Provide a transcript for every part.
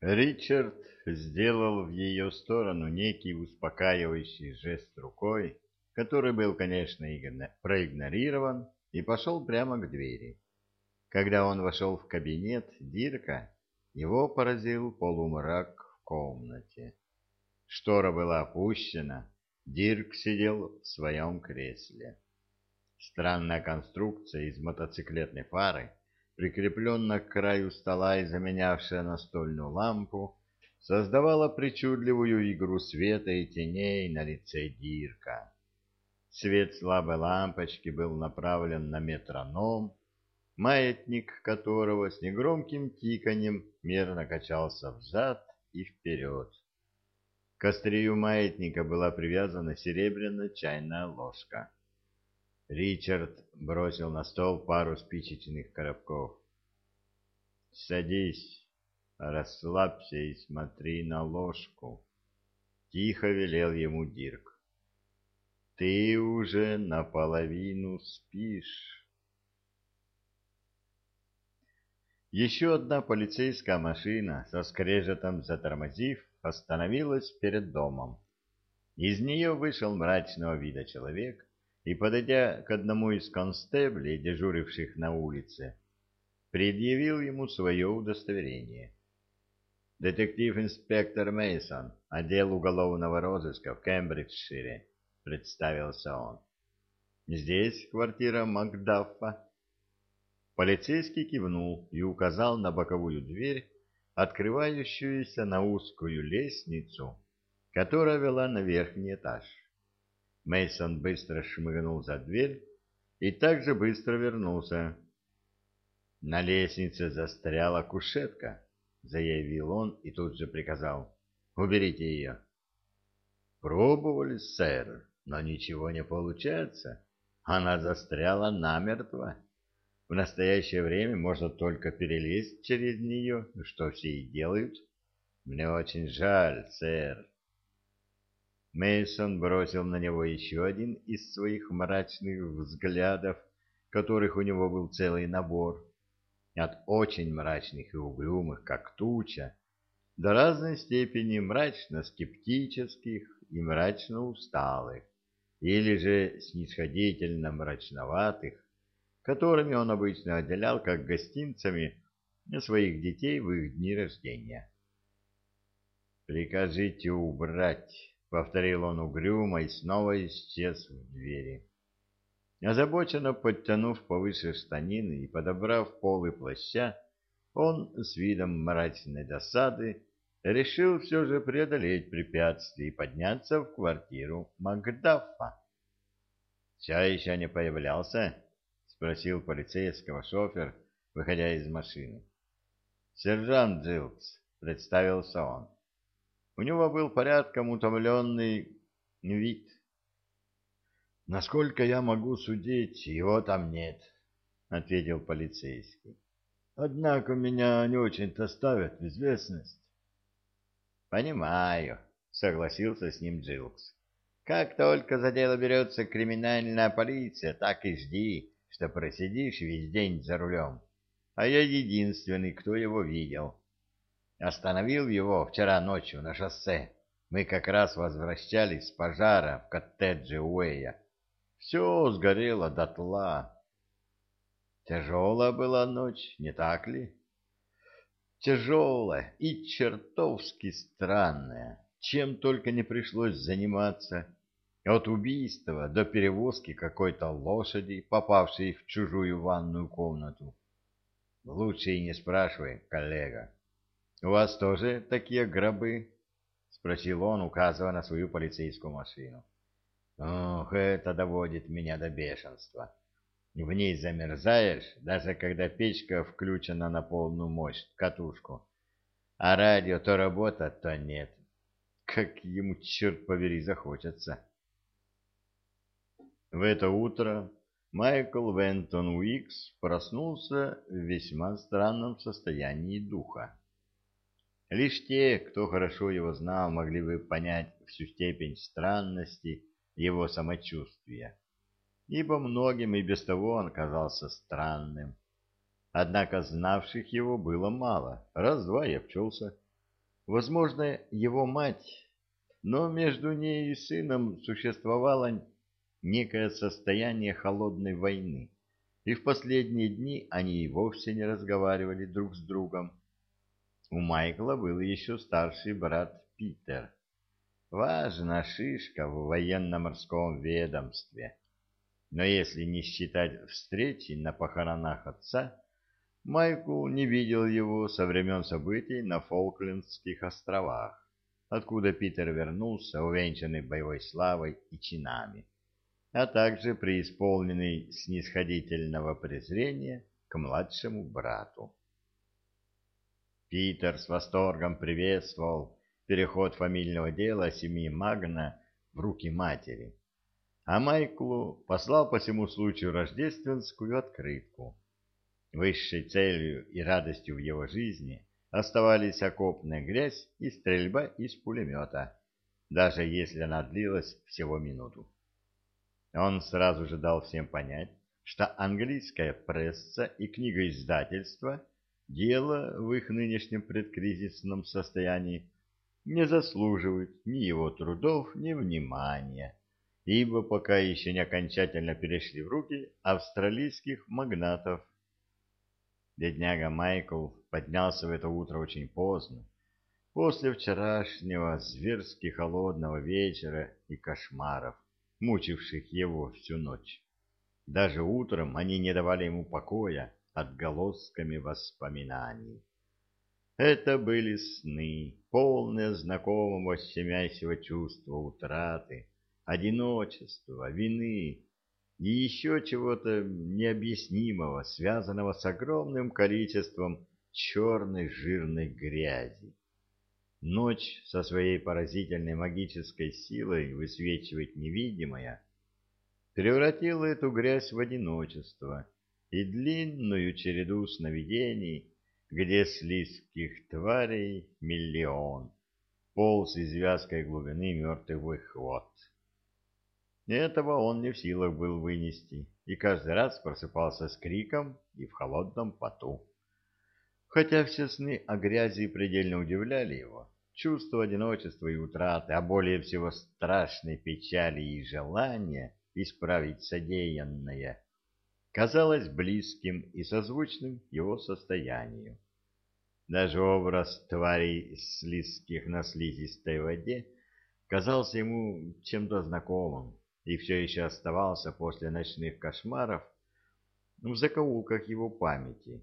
Ричард сделал в ее сторону некий успокаивающий жест рукой, который был, конечно, проигнорирован, и пошел прямо к двери. Когда он вошел в кабинет Дирка, его поразил полумрак в комнате. Штора была опущена, Дирк сидел в своем кресле. Странная конструкция из мотоциклетной фары, прикрепленная к краю стола и заменявшая настольную лампу, создавала причудливую игру света и теней на лице Дирка. Свет слабой лампочки был направлен на метроном, маятник которого с негромким тиканьем мерно качался взад и вперед. К острию маятника была привязана серебряная чайная ложка. Ричард бросил на стол пару спичечных коробков. «Садись, расслабься и смотри на ложку», — тихо велел ему Дирк. «Ты уже наполовину спишь». Еще одна полицейская машина со скрежетом затормозив остановилась перед домом. Из нее вышел мрачного вида человек и, подойдя к одному из констеблей, дежуривших на улице, предъявил ему свое удостоверение. «Детектив-инспектор Мейсон, отдел уголовного розыска в Кембриджшире», — представился он. «Здесь квартира Макдаффа». Полицейский кивнул и указал на боковую дверь, открывающуюся на узкую лестницу, которая вела на верхний этаж. Мейсон быстро шмыгнул за дверь и также быстро вернулся. На лестнице застряла кушетка, заявил он и тут же приказал: "Уберите ее». Пробовали, сэр, но ничего не получается. Она застряла намертво. В настоящее время можно только перелезть через нее, что все и делают. Мне очень жаль, сэр. Мейсон бросил на него еще один из своих мрачных взглядов, которых у него был целый набор, от очень мрачных и угрюмых, как туча, до разной степени мрачно-скептических и мрачно-усталых, или же снисходительно мрачноватых, которыми он обычно отделял как гостинцами своих детей в их дни рождения. «Прикажите убрать», — повторил он угрюмо и снова исчез в двери. Озабоченно подтянув повыше штанины и подобрав полы плаща, он с видом мрачной досады решил все же преодолеть препятствие и подняться в квартиру Макдаффа. «Все еще не появлялся?» спросил полицейского шофер, выходя из машины. Сержант Джилкс, представился он. У него был порядком утомленный вид. Насколько я могу судить, его там нет, ответил полицейский. Однако меня не очень-то ставят в известность. Понимаю, согласился с ним Джилкс. Как только за дело берется криминальная полиция, так и жди, что просидишь весь день за рулем, а я единственный, кто его видел. Остановил его вчера ночью на шоссе. Мы как раз возвращались с пожара в коттедже Уэя. Все сгорело дотла. Тяжелая была ночь, не так ли? Тяжелая и чертовски странная. Чем только не пришлось заниматься от убийства до перевозки какой-то лошади, попавшей в чужую ванную комнату. Лучше и не спрашивай, коллега. У вас тоже такие гробы? Спросил он, указывая на свою полицейскую машину. Ох, это доводит меня до бешенства. В ней замерзаешь, даже когда печка включена на полную мощь, катушку. А радио то работает, то нет. Как ему, черт побери, захочется. В это утро Майкл Вентон Уикс проснулся в весьма странном состоянии духа. Лишь те, кто хорошо его знал, могли бы понять всю степень странности его самочувствия, ибо многим и без того он казался странным. Однако знавших его было мало, раз-два и обчелся. возможно, его мать, но между ней и сыном существовало некое состояние холодной войны, и в последние дни они и вовсе не разговаривали друг с другом. У Майкла был еще старший брат Питер. Важная шишка в военно-морском ведомстве. Но если не считать встречи на похоронах отца, Майкл не видел его со времен событий на Фолклендских островах, откуда Питер вернулся, увенчанный боевой славой и чинами, а также преисполненный снисходительного презрения к младшему брату. Питер с восторгом приветствовал переход фамильного дела семьи Магна в руки матери, а Майклу послал по всему случаю рождественскую открытку — Высшей целью и радостью в его жизни оставались окопная грязь и стрельба из пулемета, даже если она длилась всего минуту. Он сразу же дал всем понять, что английская пресса и книгоиздательство дело в их нынешнем предкризисном состоянии не заслуживают ни его трудов, ни внимания, ибо пока еще не окончательно перешли в руки австралийских магнатов Бедняга Майкл поднялся в это утро очень поздно, после вчерашнего зверски холодного вечера и кошмаров, мучивших его всю ночь. Даже утром они не давали ему покоя отголосками воспоминаний. Это были сны, полные знакомого щемящего чувства утраты, одиночества, вины и еще чего-то необъяснимого, связанного с огромным количеством черной жирной грязи. Ночь со своей поразительной магической силой высвечивать невидимое превратила эту грязь в одиночество и длинную череду сновидений, где слизких тварей миллион, полз из вязкой глубины мертвых вод. Этого он не в силах был вынести, и каждый раз просыпался с криком и в холодном поту. Хотя все сны о грязи предельно удивляли его, чувство одиночества и утраты, а более всего страшной печали и желания исправить содеянное, казалось близким и созвучным его состоянию. Даже образ тварей слизких на слизистой воде казался ему чем-то знакомым, и все еще оставался после ночных кошмаров в закоулках его памяти,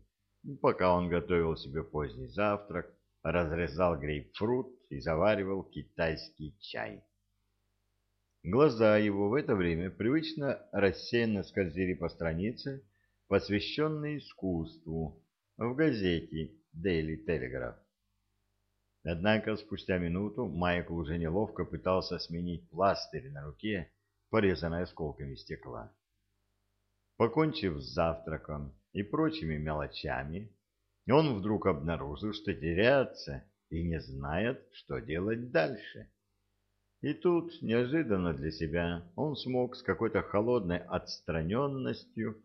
пока он готовил себе поздний завтрак, разрезал грейпфрут и заваривал китайский чай. Глаза его в это время привычно рассеянно скользили по странице, посвященной искусству, в газете Daily Telegraph. Однако спустя минуту Майкл уже неловко пытался сменить пластырь на руке порезанной осколками стекла. Покончив с завтраком и прочими мелочами, он вдруг обнаружил, что теряется и не знает, что делать дальше. И тут, неожиданно для себя, он смог с какой-то холодной отстраненностью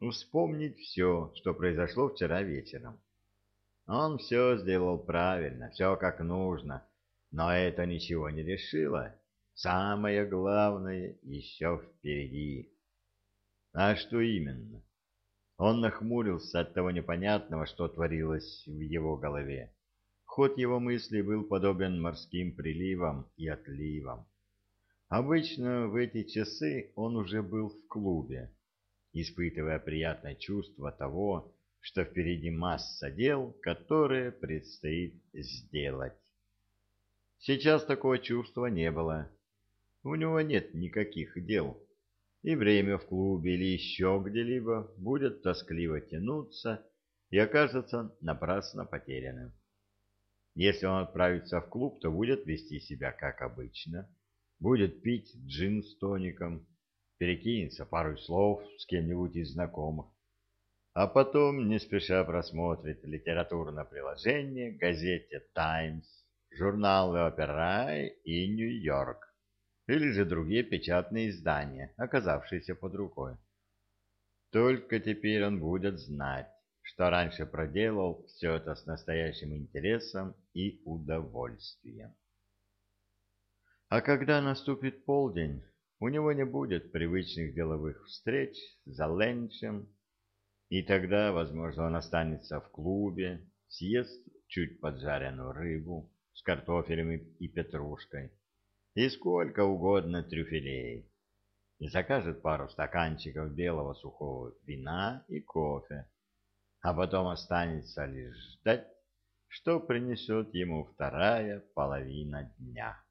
вспомнить все, что произошло вчера вечером. Он все сделал правильно, все как нужно, но это ничего не решило. Самое главное еще впереди. А что именно? Он нахмурился от того непонятного, что творилось в его голове. Ход его мыслей был подобен морским приливам и отливам. Обычно в эти часы он уже был в клубе, испытывая приятное чувство того, что впереди масса дел, которые предстоит сделать. Сейчас такого чувства не было. У него нет никаких дел, и время в клубе или еще где-либо будет тоскливо тянуться и окажется напрасно потерянным. Если он отправится в клуб, то будет вести себя как обычно, будет пить джин с тоником, перекинется пару слов с кем-нибудь из знакомых, а потом не спеша просмотрит литературное приложение газете «Таймс», журналы «Опера» и «Нью-Йорк», или же другие печатные издания, оказавшиеся под рукой. Только теперь он будет знать, что раньше проделал все это с настоящим интересом и удовольствием. А когда наступит полдень, у него не будет привычных деловых встреч за ленчем, и тогда, возможно, он останется в клубе, съест чуть поджаренную рыбу с картофелем и петрушкой, и сколько угодно трюфелей, и закажет пару стаканчиков белого сухого вина и кофе, а потом останется лишь ждать, что принесет ему вторая половина дня.